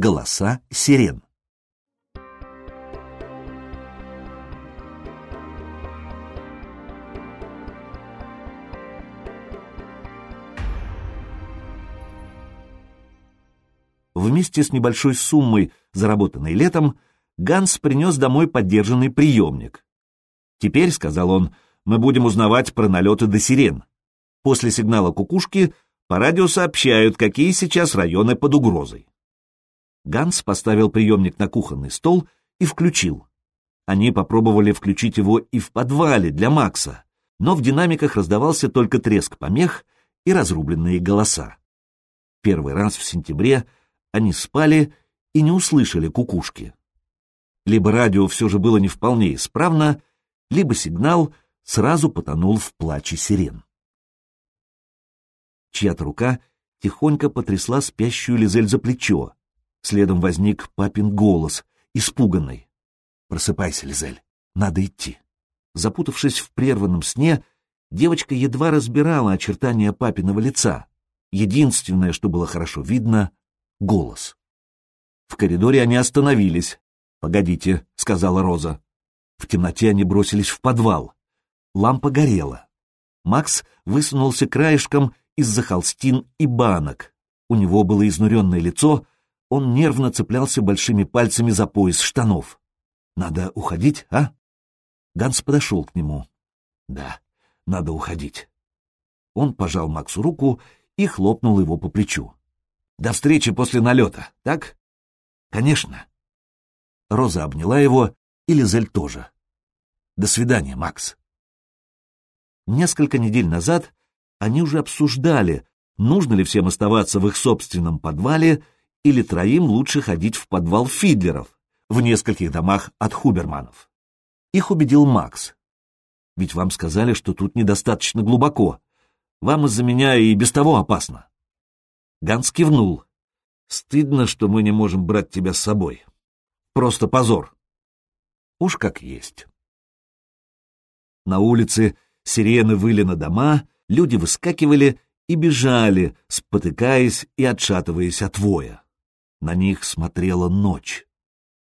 Голоса сирен. Вместе с небольшой суммой, заработанной летом, Ганс принес домой поддержанный приемник. «Теперь», — сказал он, — «мы будем узнавать про налеты до сирен. После сигнала кукушки по радио сообщают, какие сейчас районы под угрозой». Ганс поставил приемник на кухонный стол и включил. Они попробовали включить его и в подвале для Макса, но в динамиках раздавался только треск помех и разрубленные голоса. Первый раз в сентябре они спали и не услышали кукушки. Либо радио все же было не вполне исправно, либо сигнал сразу потонул в плаче сирен. Чья-то рука тихонько потрясла спящую Лизель за плечо. Следом возник папин голос, испуганный. «Просыпайся, Лизель, надо идти». Запутавшись в прерванном сне, девочка едва разбирала очертания папиного лица. Единственное, что было хорошо видно — голос. В коридоре они остановились. «Погодите», — сказала Роза. В темноте они бросились в подвал. Лампа горела. Макс высунулся краешком из-за холстин и банок. У него было изнуренное лицо, он нервно цеплялся большими пальцами за пояс штанов. «Надо уходить, а?» Ганс подошел к нему. «Да, надо уходить». Он пожал Максу руку и хлопнул его по плечу. «До встречи после налета, так?» «Конечно». Роза обняла его, и Лизель тоже. «До свидания, Макс». Несколько недель назад они уже обсуждали, нужно ли всем оставаться в их собственном подвале или троим лучше ходить в подвал Фидлеров в нескольких домах от Хуберманов. Их убедил Макс. Ведь вам сказали, что тут недостаточно глубоко. Вам из-за меня и без того опасно. Ганс кивнул. Стыдно, что мы не можем брать тебя с собой. Просто позор. Уж как есть. На улице сирены выли на дома, люди выскакивали и бежали, спотыкаясь и отшатываясь от воя. На них смотрела ночь.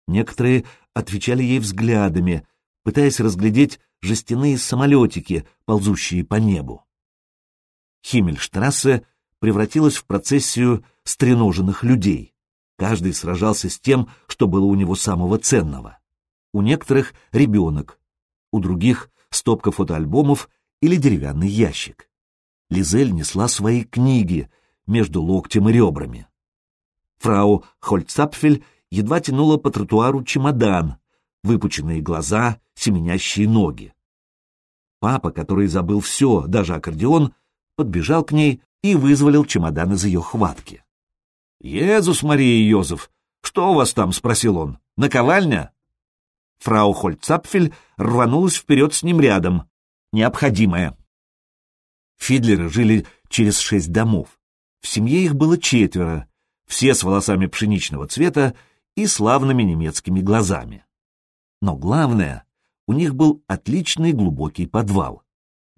Некоторые отвечали ей взглядами, пытаясь разглядеть жестяные самолетики, ползущие по небу. Химмельштрассе превратилась в процессию стреноженных людей. Каждый сражался с тем, что было у него самого ценного. У некоторых — ребенок, у других — стопка фотоальбомов или деревянный ящик. Лизель несла свои книги между локтем и ребрами. Фрау Хольцапфель едва тянула по тротуару чемодан, выпученные глаза, семенящие ноги. Папа, который забыл все, даже аккордеон, подбежал к ней и вызволил чемодан из ее хватки. «Езус, Мария и Йозеф, что у вас там?» — спросил он. «Наковальня?» Фрау Хольцапфель рванулась вперед с ним рядом. «Необходимое». Фидлеры жили через шесть домов. В семье их было четверо, все с волосами пшеничного цвета и славными немецкими глазами. Но главное, у них был отличный глубокий подвал.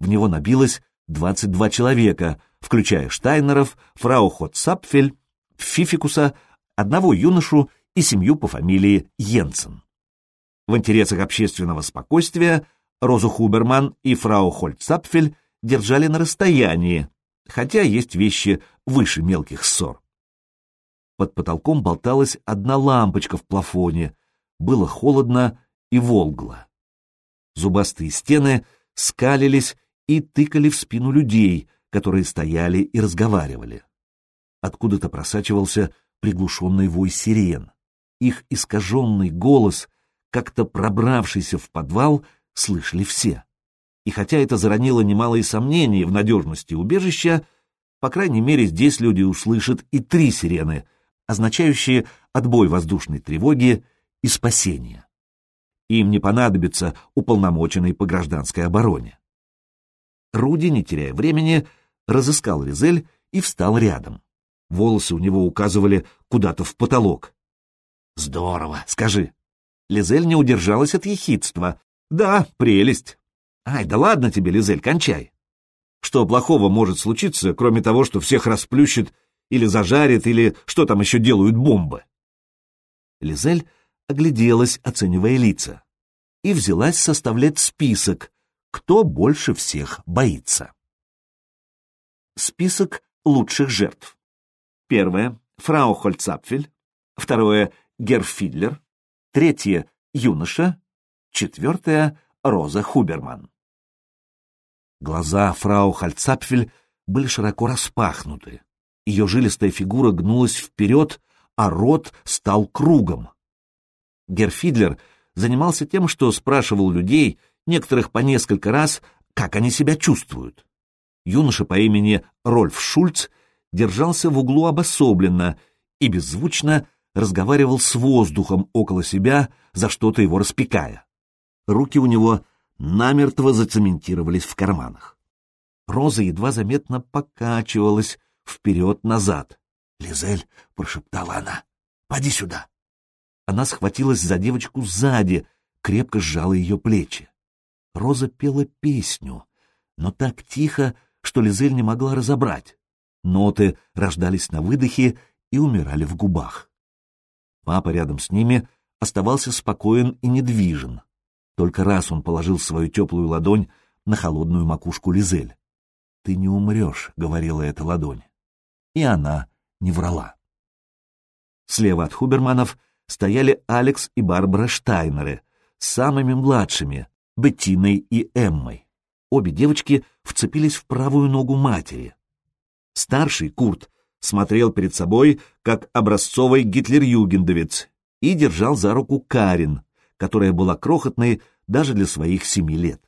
В него набилось 22 человека, включая Штайнеров, фрау Хотсапфель, Фификуса, одного юношу и семью по фамилии Йенсен. В интересах общественного спокойствия Розу Хуберман и фрау Хольцапфель держали на расстоянии, хотя есть вещи выше мелких ссор. Под потолком болталась одна лампочка в плафоне. Было холодно и волгло. Зубастые стены скалились и тыкали в спину людей, которые стояли и разговаривали. Откуда-то просачивался приглушенный вой сирен. Их искаженный голос, как-то пробравшийся в подвал, слышали все. И хотя это заронило немалые сомнения в надежности убежища, по крайней мере, здесь люди услышат и три сирены — означающие отбой воздушной тревоги и спасение. Им не понадобится уполномоченный по гражданской обороне. Руди, не теряя времени, разыскал Ризель и встал рядом. Волосы у него указывали куда-то в потолок. «Здорово, скажи». Лизель не удержалась от ехидства. «Да, прелесть». «Ай, да ладно тебе, Лизель, кончай». Что плохого может случиться, кроме того, что всех расплющит или зажарит, или что там еще делают бомбы. Лизель огляделась, оценивая лица, и взялась составлять список, кто больше всех боится. Список лучших жертв. Первое — фрау Хольцапфель. Второе — Герфидлер. Третье — юноша. Четвертое — Роза Хуберман. Глаза фрау Хольцапфель были широко распахнуты. Ее жилистая фигура гнулась вперед, а рот стал кругом. Герфидлер занимался тем, что спрашивал людей, некоторых по несколько раз, как они себя чувствуют. Юноша по имени Рольф Шульц держался в углу обособленно и беззвучно разговаривал с воздухом около себя, за что-то его распекая. Руки у него намертво зацементировались в карманах. Роза едва заметно покачивалась вперед-назад. «Лизель», — прошептала она, — «поди сюда». Она схватилась за девочку сзади, крепко сжала ее плечи. Роза пела песню, но так тихо, что Лизель не могла разобрать. Ноты рождались на выдохе и умирали в губах. Папа рядом с ними оставался спокоен и недвижен. Только раз он положил свою теплую ладонь на холодную макушку Лизель. «Ты не умрешь», — говорила эта ладонь. И она не врала. Слева от Хуберманов стояли Алекс и Барбара Штайнеры, самыми младшими, Беттиной и Эммой. Обе девочки вцепились в правую ногу матери. Старший, Курт, смотрел перед собой, как образцовый гитлер-югендовец, и держал за руку Карин, которая была крохотной даже для своих семи лет.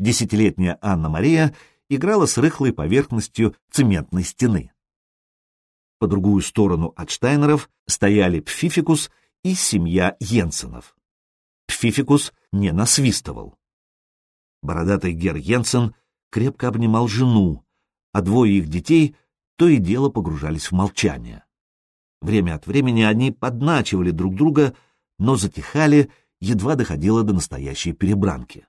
Десятилетняя Анна-Мария играла с рыхлой поверхностью цементной стены. По другую сторону от Штайнеров стояли Пфификус и семья Йенсенов. Пфификус не насвистывал. Бородатый Гер Йенсен крепко обнимал жену, а двое их детей то и дело погружались в молчание. Время от времени они подначивали друг друга, но затихали, едва доходило до настоящей перебранки.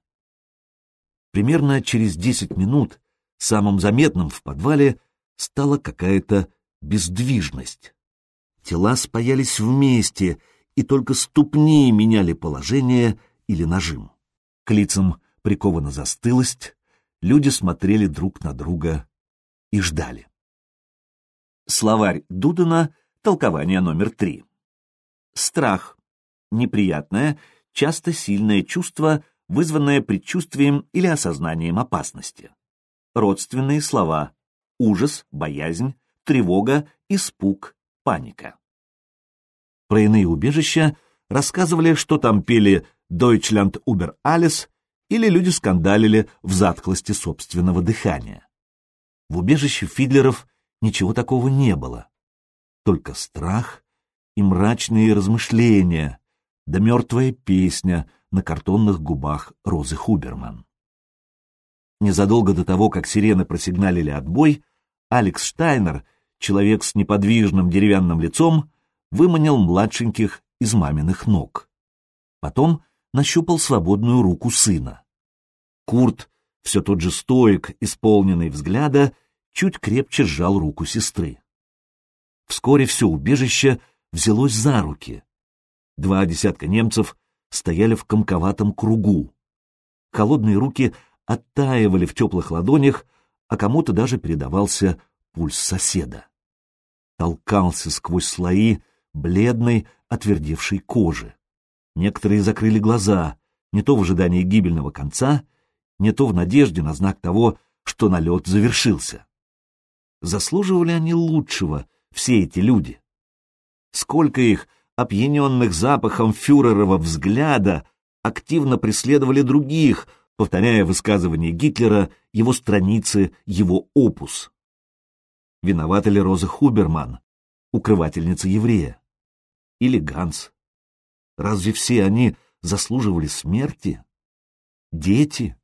Примерно через десять минут самым заметным в подвале стала какая-то бездвижность. Тела спаялись вместе, и только ступни меняли положение или нажим. К лицам прикована застылость, люди смотрели друг на друга и ждали. Словарь Дудена, толкование номер три. Страх. Неприятное, часто сильное чувство, вызванное предчувствием или осознанием опасности. Родственные слова. Ужас, боязнь, тревога, испуг, паника. Про иные убежища рассказывали, что там пели «Deutschland über alles» или люди скандалили в затхлости собственного дыхания. В убежище Фидлеров ничего такого не было. Только страх и мрачные размышления, да мертвая песня на картонных губах Розы Хуберман. Незадолго до того, как сирены просигналили отбой, Алекс Штайнер, человек с неподвижным деревянным лицом, выманил младшеньких из маминых ног. Потом нащупал свободную руку сына. Курт, все тот же стоик, исполненный взгляда, чуть крепче сжал руку сестры. Вскоре все убежище взялось за руки. Два десятка немцев стояли в комковатом кругу. Холодные руки оттаивали в теплых ладонях, а кому-то даже передавался пульс соседа. Толкался сквозь слои бледной, отвердевшей кожи. Некоторые закрыли глаза, не то в ожидании гибельного конца, не то в надежде на знак того, что налет завершился. Заслуживали они лучшего, все эти люди? Сколько их, опьяненных запахом фюрерова взгляда, активно преследовали других, повторяя высказывания Гитлера, его страницы, его опус. Виновата ли Роза Хуберман, укрывательница еврея? Или Ганс? Разве все они заслуживали смерти? Дети?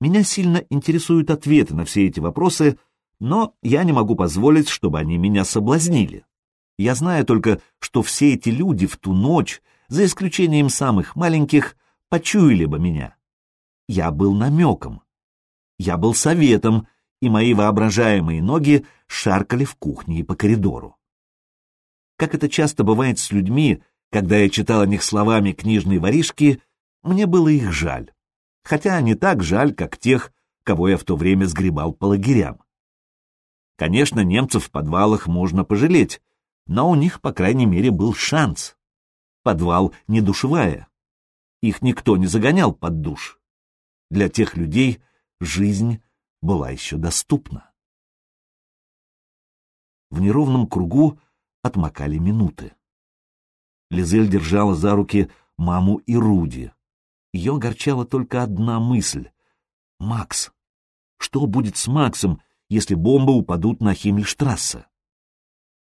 Меня сильно интересуют ответы на все эти вопросы, но я не могу позволить, чтобы они меня соблазнили. Я знаю только, что все эти люди в ту ночь, за исключением самых маленьких, почуяли бы меня. Я был намеком. Я был советом, и мои воображаемые ноги шаркали в кухне и по коридору. Как это часто бывает с людьми, когда я читал о них словами книжной воришки, мне было их жаль. Хотя не так жаль, как тех, кого я в то время сгребал по лагерям. Конечно, немцев в подвалах можно пожалеть, но у них, по крайней мере, был шанс. Подвал не душевая. Их никто не загонял под душ. Для тех людей жизнь была еще доступна. В неровном кругу отмокали минуты. Лизель держала за руки маму и Руди. Ее огорчала только одна мысль. Макс. Что будет с Максом, если бомбы упадут на Химмельштрассе?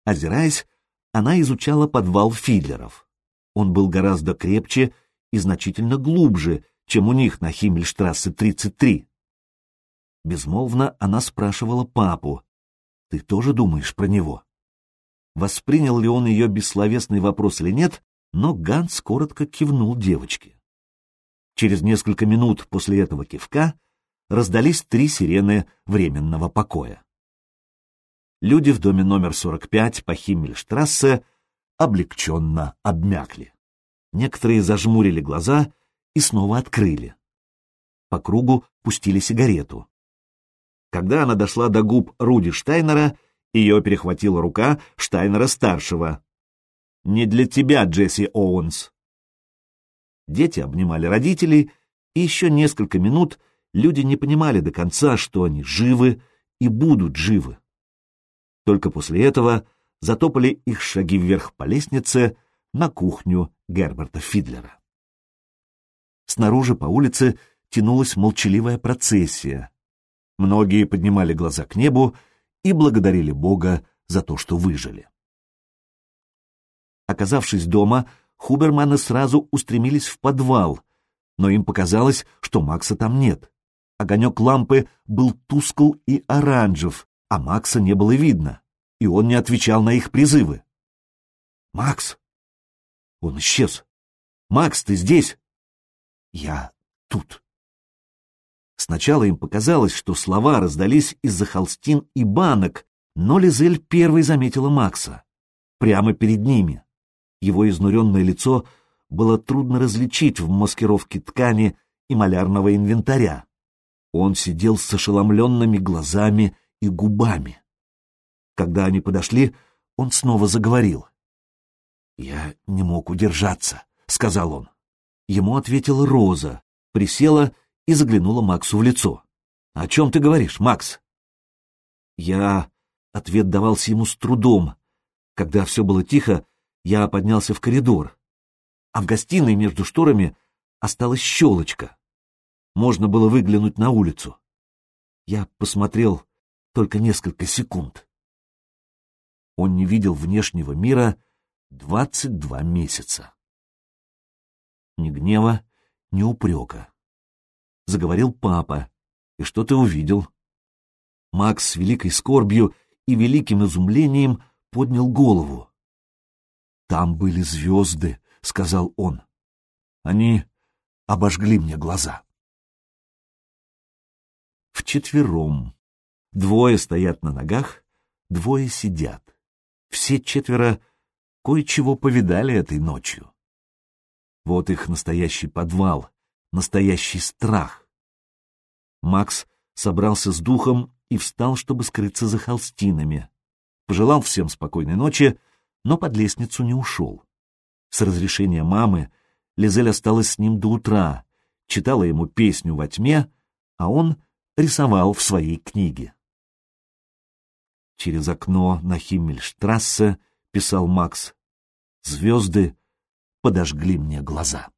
Озираясь, она изучала подвал Фидлеров. Он был гораздо крепче и значительно глубже, чем у них на Химмельштрассе 33. Безмолвно она спрашивала папу, «Ты тоже думаешь про него?» Воспринял ли он ее бессловесный вопрос или нет, но Ганс коротко кивнул девочке. Через несколько минут после этого кивка раздались три сирены временного покоя. Люди в доме номер 45 по Химмельштрассе облегченно обмякли. Некоторые зажмурили глаза и снова открыли. По кругу пустили сигарету. Когда она дошла до губ Руди Штайнера, ее перехватила рука Штайнера-старшего. «Не для тебя, Джесси Оуэнс!» Дети обнимали родителей, и еще несколько минут люди не понимали до конца, что они живы и будут живы. Только после этого затопали их шаги вверх по лестнице на кухню Герберта Фидлера. Снаружи по улице тянулась молчаливая процессия. Многие поднимали глаза к небу и благодарили Бога за то, что выжили. Оказавшись дома, Хуберманы сразу устремились в подвал, но им показалось, что Макса там нет. Огонек лампы был тускл и оранжев, а Макса не было видно, и он не отвечал на их призывы. «Макс!» Он исчез. «Макс, ты здесь?» «Я тут». Сначала им показалось, что слова раздались из-за холстин и банок, но Лизель первой заметила Макса. Прямо перед ними. Его изнуренное лицо было трудно различить в маскировке ткани и малярного инвентаря. Он сидел с ошеломленными глазами и губами. Когда они подошли, он снова заговорил. «Я не мог удержаться», — сказал он. Ему ответила Роза, присела и заглянула Максу в лицо. «О чем ты говоришь, Макс?» Я... Ответ давался ему с трудом. Когда все было тихо, я поднялся в коридор, а в гостиной между шторами осталась щелочка. Можно было выглянуть на улицу. Я посмотрел только несколько секунд. Он не видел внешнего мира двадцать два месяца. Ни гнева, ни упрека. Заговорил папа. И что ты увидел? Макс с великой скорбью и великим изумлением поднял голову. «Там были звезды», — сказал он. «Они обожгли мне глаза». Вчетвером. Двое стоят на ногах, двое сидят. Все четверо кое-чего повидали этой ночью. Вот их настоящий подвал, настоящий страх. Макс собрался с духом и встал, чтобы скрыться за холстинами. Пожелал всем спокойной ночи, но под лестницу не ушел. С разрешения мамы Лизель осталась с ним до утра, читала ему песню во тьме, а он рисовал в своей книге. Через окно на Химмельштрассе, писал Макс, звезды подожгли мне глаза.